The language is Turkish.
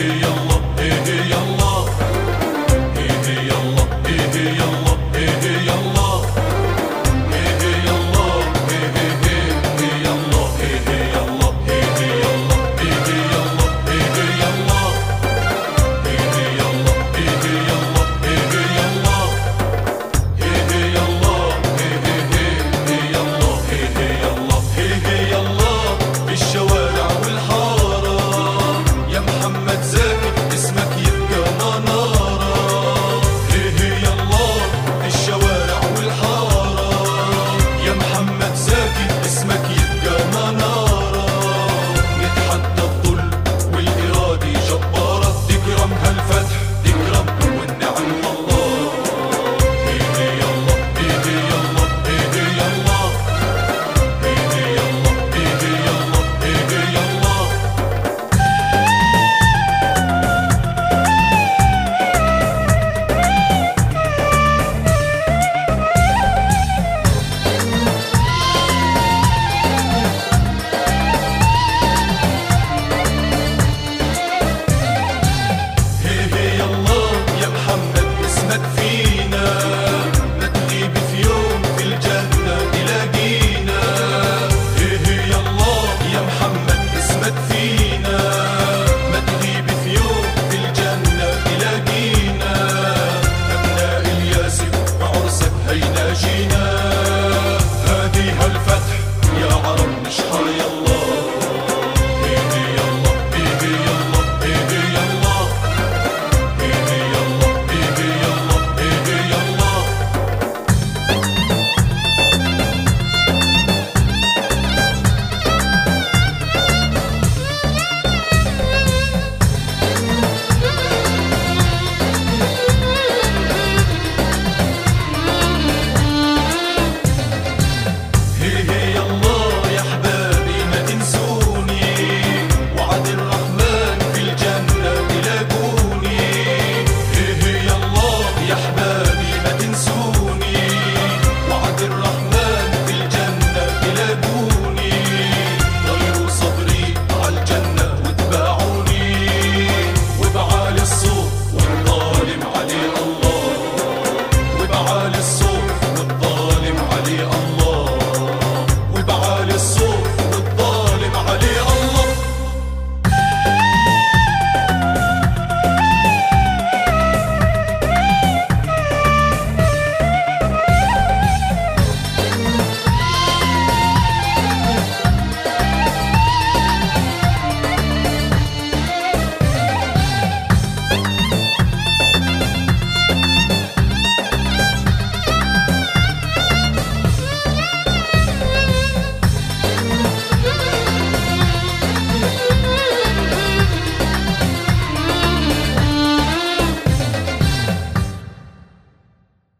ilahe illallah